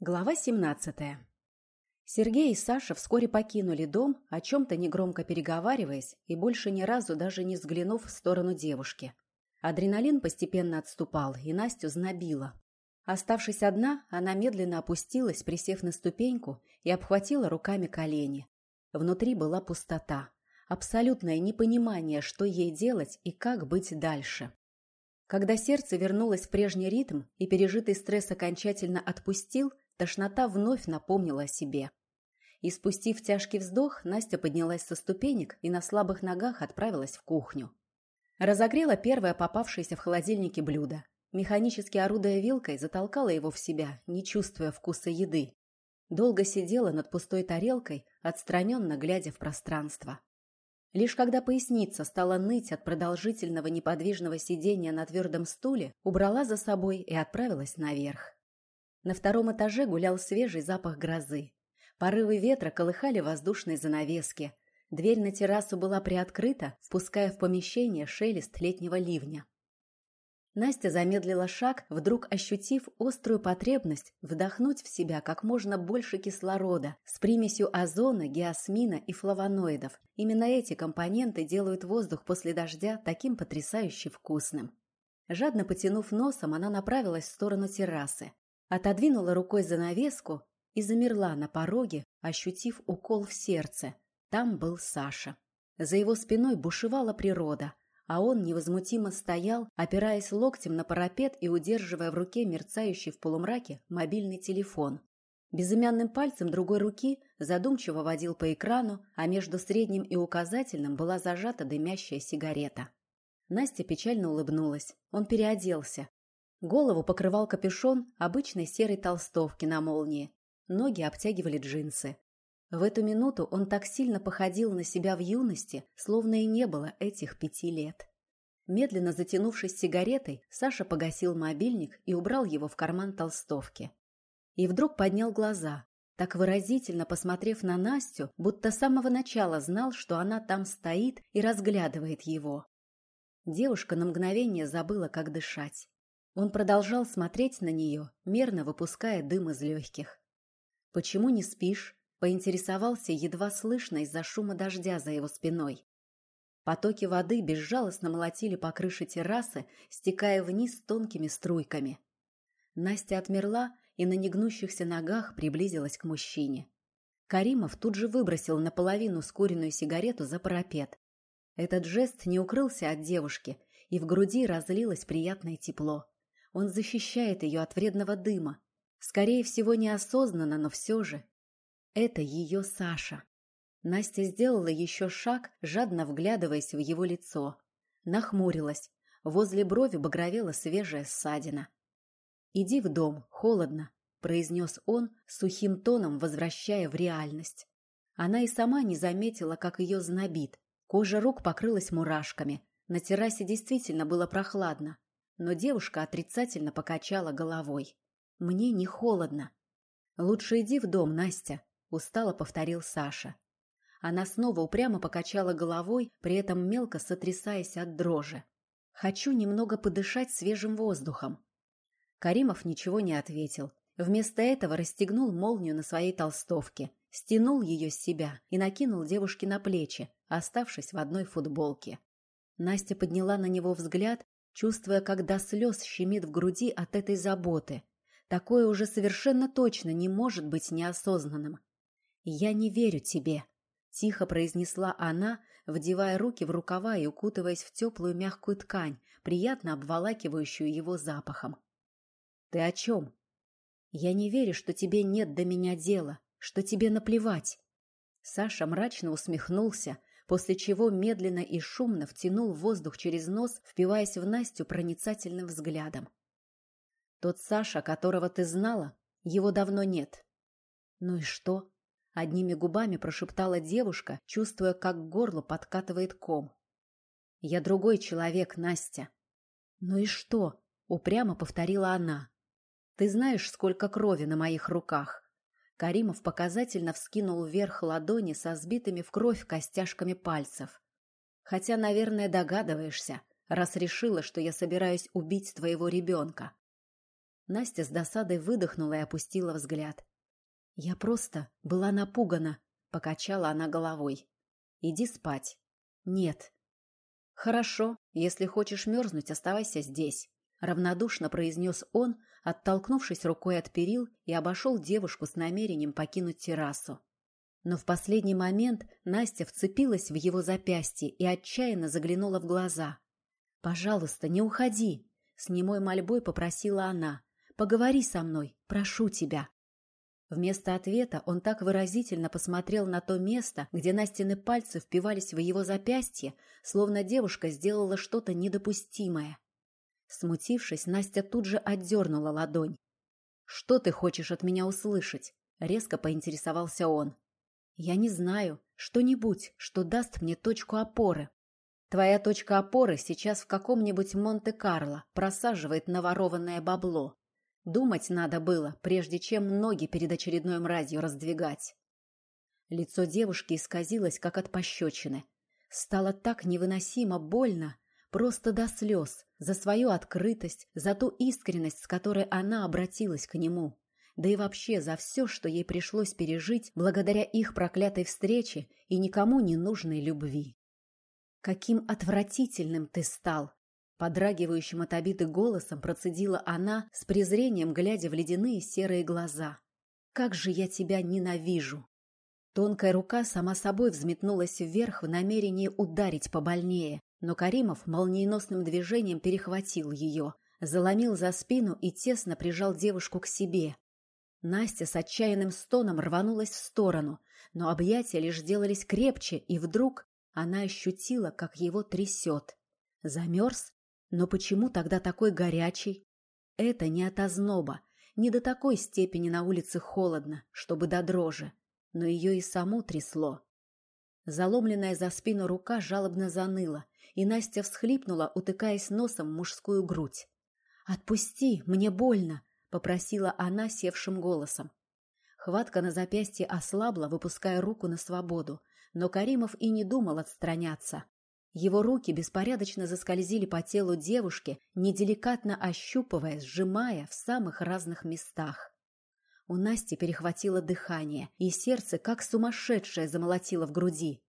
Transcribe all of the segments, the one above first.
Глава 17. Сергей и Саша вскоре покинули дом, о чем-то негромко переговариваясь и больше ни разу даже не взглянув в сторону девушки. Адреналин постепенно отступал, и Настю знобило. Оставшись одна, она медленно опустилась, присев на ступеньку, и обхватила руками колени. Внутри была пустота, абсолютное непонимание, что ей делать и как быть дальше. Когда сердце вернулось в прежний ритм и пережитый стресс окончательно отпустил, Тошнота вновь напомнила о себе. И спустив тяжкий вздох, Настя поднялась со ступенек и на слабых ногах отправилась в кухню. Разогрела первое попавшееся в холодильнике блюдо. Механически орудуя вилкой, затолкала его в себя, не чувствуя вкуса еды. Долго сидела над пустой тарелкой, отстраненно глядя в пространство. Лишь когда поясница стала ныть от продолжительного неподвижного сидения на твердом стуле, убрала за собой и отправилась наверх. На втором этаже гулял свежий запах грозы. Порывы ветра колыхали воздушные занавески. Дверь на террасу была приоткрыта, впуская в помещение шелест летнего ливня. Настя замедлила шаг, вдруг ощутив острую потребность вдохнуть в себя как можно больше кислорода с примесью озона, геосмина и флавоноидов. Именно эти компоненты делают воздух после дождя таким потрясающе вкусным. Жадно потянув носом, она направилась в сторону террасы. Отодвинула рукой занавеску и замерла на пороге, ощутив укол в сердце. Там был Саша. За его спиной бушевала природа, а он невозмутимо стоял, опираясь локтем на парапет и удерживая в руке мерцающий в полумраке мобильный телефон. Безымянным пальцем другой руки задумчиво водил по экрану, а между средним и указательным была зажата дымящая сигарета. Настя печально улыбнулась. Он переоделся, Голову покрывал капюшон обычной серой толстовки на молнии. Ноги обтягивали джинсы. В эту минуту он так сильно походил на себя в юности, словно и не было этих пяти лет. Медленно затянувшись сигаретой, Саша погасил мобильник и убрал его в карман толстовки. И вдруг поднял глаза, так выразительно посмотрев на Настю, будто с самого начала знал, что она там стоит и разглядывает его. Девушка на мгновение забыла, как дышать. Он продолжал смотреть на нее, мерно выпуская дым из легких. «Почему не спишь?» – поинтересовался едва слышно из-за шума дождя за его спиной. Потоки воды безжалостно молотили по крыше террасы, стекая вниз тонкими струйками. Настя отмерла и на негнущихся ногах приблизилась к мужчине. Каримов тут же выбросил наполовину скуренную сигарету за парапет. Этот жест не укрылся от девушки, и в груди разлилось приятное тепло. Он защищает ее от вредного дыма. Скорее всего, неосознанно, но все же. Это ее Саша. Настя сделала еще шаг, жадно вглядываясь в его лицо. Нахмурилась. Возле брови багровела свежая ссадина. «Иди в дом, холодно», — произнес он, сухим тоном возвращая в реальность. Она и сама не заметила, как ее знобит. Кожа рук покрылась мурашками. На террасе действительно было прохладно но девушка отрицательно покачала головой. «Мне не холодно». «Лучше иди в дом, Настя», — устало повторил Саша. Она снова упрямо покачала головой, при этом мелко сотрясаясь от дрожи. «Хочу немного подышать свежим воздухом». Каримов ничего не ответил. Вместо этого расстегнул молнию на своей толстовке, стянул ее с себя и накинул девушке на плечи, оставшись в одной футболке. Настя подняла на него взгляд чувствуя, как до слез щемит в груди от этой заботы. Такое уже совершенно точно не может быть неосознанным. «Я не верю тебе», — тихо произнесла она, вдевая руки в рукава и укутываясь в теплую мягкую ткань, приятно обволакивающую его запахом. «Ты о чем?» «Я не верю, что тебе нет до меня дела, что тебе наплевать». Саша мрачно усмехнулся, после чего медленно и шумно втянул воздух через нос, впиваясь в Настю проницательным взглядом. «Тот Саша, которого ты знала, его давно нет». «Ну и что?» — одними губами прошептала девушка, чувствуя, как к горлу подкатывает ком. «Я другой человек, Настя». «Ну и что?» — упрямо повторила она. «Ты знаешь, сколько крови на моих руках. Каримов показательно вскинул вверх ладони со сбитыми в кровь костяшками пальцев. «Хотя, наверное, догадываешься, раз решила, что я собираюсь убить твоего ребенка». Настя с досадой выдохнула и опустила взгляд. «Я просто была напугана», — покачала она головой. «Иди спать». «Нет». «Хорошо, если хочешь мерзнуть, оставайся здесь», — равнодушно произнес он, оттолкнувшись рукой от перил и обошел девушку с намерением покинуть террасу. Но в последний момент Настя вцепилась в его запястье и отчаянно заглянула в глаза. «Пожалуйста, не уходи!» — с немой мольбой попросила она. «Поговори со мной, прошу тебя!» Вместо ответа он так выразительно посмотрел на то место, где Настины пальцы впивались в его запястье, словно девушка сделала что-то недопустимое. Смутившись, Настя тут же отдернула ладонь. «Что ты хочешь от меня услышать?» — резко поинтересовался он. «Я не знаю. Что-нибудь, что даст мне точку опоры». «Твоя точка опоры сейчас в каком-нибудь Монте-Карло просаживает наворованное бабло. Думать надо было, прежде чем ноги перед очередной мразью раздвигать. Лицо девушки исказилось, как от пощечины. Стало так невыносимо больно, просто до слез, за свою открытость, за ту искренность, с которой она обратилась к нему, да и вообще за все, что ей пришлось пережить благодаря их проклятой встрече и никому не нужной любви. «Каким отвратительным ты стал!» Подрагивающим от обиды голосом процедила она, с презрением глядя в ледяные серые глаза. «Как же я тебя ненавижу!» Тонкая рука сама собой взметнулась вверх в намерении ударить побольнее, но Каримов молниеносным движением перехватил ее, заломил за спину и тесно прижал девушку к себе. Настя с отчаянным стоном рванулась в сторону, но объятия лишь делались крепче, и вдруг она ощутила, как его трясет. Замерз но почему тогда такой горячий? Это не от озноба, не до такой степени на улице холодно, чтобы до дрожи, но ее и саму трясло. Заломленная за спину рука жалобно заныла, и Настя всхлипнула, утыкаясь носом в мужскую грудь. «Отпусти, мне больно!» — попросила она севшим голосом. Хватка на запястье ослабла, выпуская руку на свободу, но Каримов и не думал отстраняться. Его руки беспорядочно заскользили по телу девушки, неделикатно ощупывая, сжимая в самых разных местах. У Насти перехватило дыхание, и сердце, как сумасшедшее, замолотило в груди.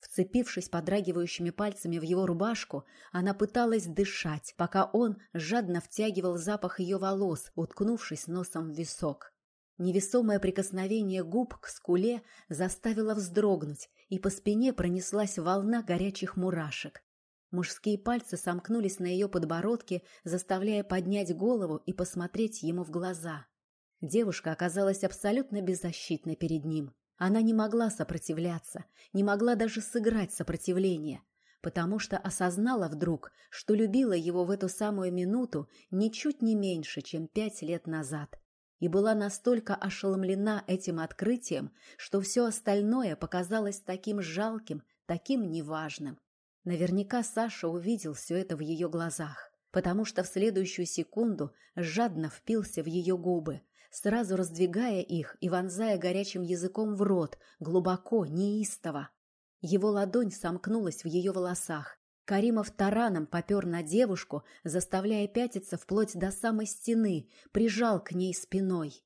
Вцепившись подрагивающими пальцами в его рубашку, она пыталась дышать, пока он жадно втягивал запах ее волос, уткнувшись носом в висок. Невесомое прикосновение губ к скуле заставило вздрогнуть, и по спине пронеслась волна горячих мурашек. Мужские пальцы сомкнулись на ее подбородке, заставляя поднять голову и посмотреть ему в глаза. Девушка оказалась абсолютно беззащитной перед ним. Она не могла сопротивляться, не могла даже сыграть сопротивление, потому что осознала вдруг, что любила его в эту самую минуту ничуть не меньше, чем пять лет назад и была настолько ошеломлена этим открытием, что все остальное показалось таким жалким, таким неважным. Наверняка Саша увидел все это в ее глазах, потому что в следующую секунду жадно впился в ее губы, сразу раздвигая их и вонзая горячим языком в рот, глубоко, неистово. Его ладонь сомкнулась в ее волосах, Каримов тараном попер на девушку, заставляя пятиться вплоть до самой стены, прижал к ней спиной.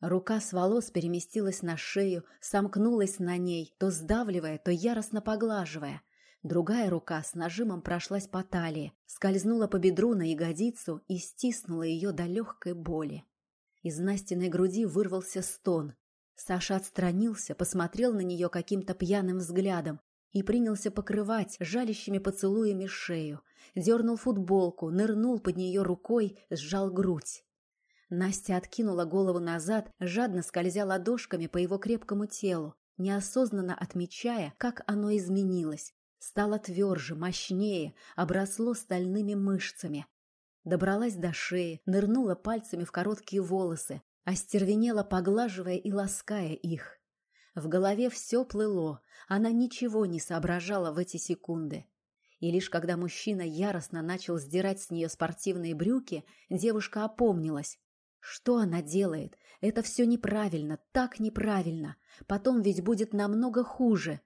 Рука с волос переместилась на шею, сомкнулась на ней, то сдавливая, то яростно поглаживая. Другая рука с нажимом прошлась по талии, скользнула по бедру на ягодицу и стиснула ее до легкой боли. Из Настиной груди вырвался стон. Саша отстранился, посмотрел на нее каким-то пьяным взглядом, и принялся покрывать жалящими поцелуями шею, дернул футболку, нырнул под нее рукой, сжал грудь. Настя откинула голову назад, жадно скользя ладошками по его крепкому телу, неосознанно отмечая, как оно изменилось. Стало тверже, мощнее, обросло стальными мышцами. Добралась до шеи, нырнула пальцами в короткие волосы, остервенела, поглаживая и лаская их. В голове все плыло, она ничего не соображала в эти секунды. И лишь когда мужчина яростно начал сдирать с нее спортивные брюки, девушка опомнилась. Что она делает? Это все неправильно, так неправильно. Потом ведь будет намного хуже.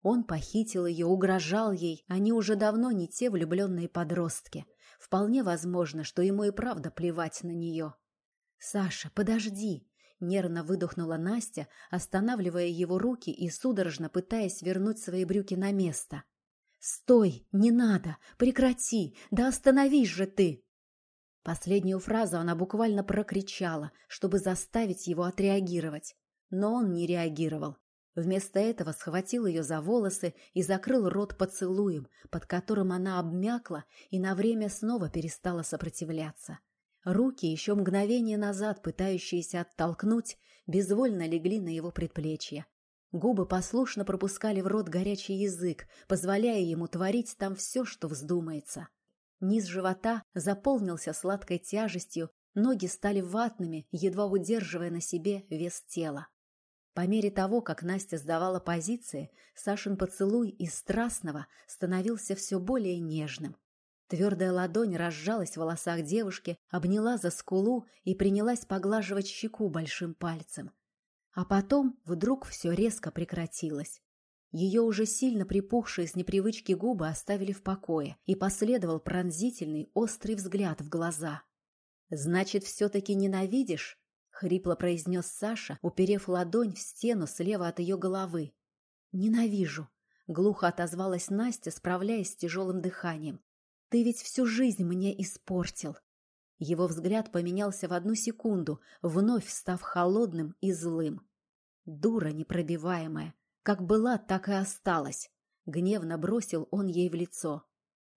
Он похитил ее, угрожал ей. Они уже давно не те влюбленные подростки. Вполне возможно, что ему и правда плевать на нее. «Саша, подожди!» — нервно выдохнула Настя, останавливая его руки и судорожно пытаясь вернуть свои брюки на место. «Стой! Не надо! Прекрати! Да остановись же ты!» Последнюю фразу она буквально прокричала, чтобы заставить его отреагировать. Но он не реагировал. Вместо этого схватил ее за волосы и закрыл рот поцелуем, под которым она обмякла и на время снова перестала сопротивляться. Руки, еще мгновение назад пытающиеся оттолкнуть, безвольно легли на его предплечье. Губы послушно пропускали в рот горячий язык, позволяя ему творить там все, что вздумается. Низ живота заполнился сладкой тяжестью, ноги стали ватными, едва удерживая на себе вес тела. По мере того, как Настя сдавала позиции, Сашин поцелуй из страстного становился все более нежным. Твердая ладонь разжалась в волосах девушки, обняла за скулу и принялась поглаживать щеку большим пальцем. А потом вдруг все резко прекратилось. Ее уже сильно припухшие с непривычки губы оставили в покое, и последовал пронзительный, острый взгляд в глаза. «Значит, все-таки ненавидишь?» — хрипло произнес Саша, уперев ладонь в стену слева от ее головы. «Ненавижу», — глухо отозвалась Настя, справляясь с тяжелым дыханием. «Ты ведь всю жизнь мне испортил. Его взгляд поменялся в одну секунду, вновь став холодным и злым. Дура непробиваемая. Как была, так и осталась. Гневно бросил он ей в лицо.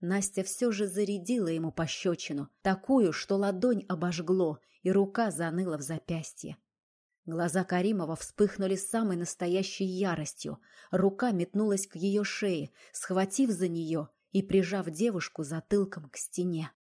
Настя все же зарядила ему пощечину, такую, что ладонь обожгло, и рука заныла в запястье. Глаза Каримова вспыхнули самой настоящей яростью. Рука метнулась к ее шее, схватив за нее и прижав девушку затылком к стене.